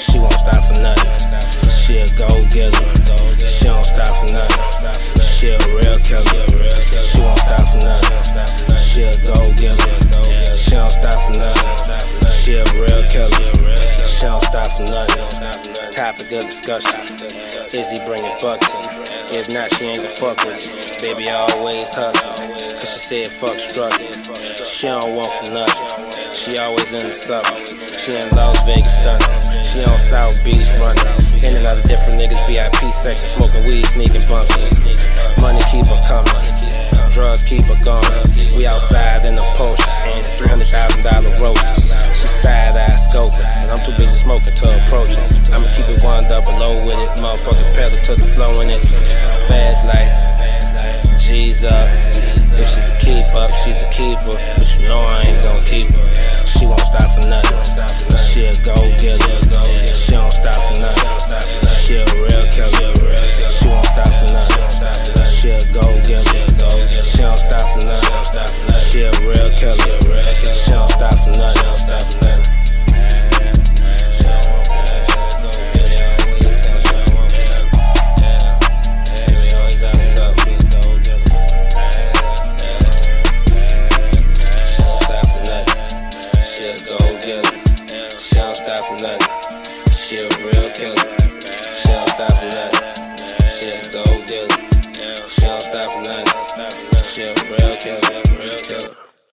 She won't stop for nothing. She a go getter. She don't stop for nothing. She a real killer. She won't stop for nothing. She a go getter. She don't stop for nothing. She a real killer. She don't stop for nothing. Topic of discussion. Is he bringing bucks in? If not, she ain't gonna fuck with you. Baby, I always hustle. Cause she said fuck struggle. She don't want for nothing. She always in the summer. She in Las Vegas stunning. She on South Beach running. In and out of different niggas VIP section, smoking weed, sneaking bumps. Money keep her coming. Drugs keep her going. We outside in the posters and $300,000 roasters. She side eye scoping, and I'm too busy smoking to approach it. I'ma keep it one low with it, motherfucking pedal to the flow in it. Fast life, G's up. If she can keep up, she's a keeper. But you know I ain't gon' keep her. She won't stop for nothing. She a go getter. She don't stop for nothing. She a real killer. She won't stop for nothing. She a go getter. She don't stop for nothing. She a real killer. for nothing. She a real killer. She don't die for nothing.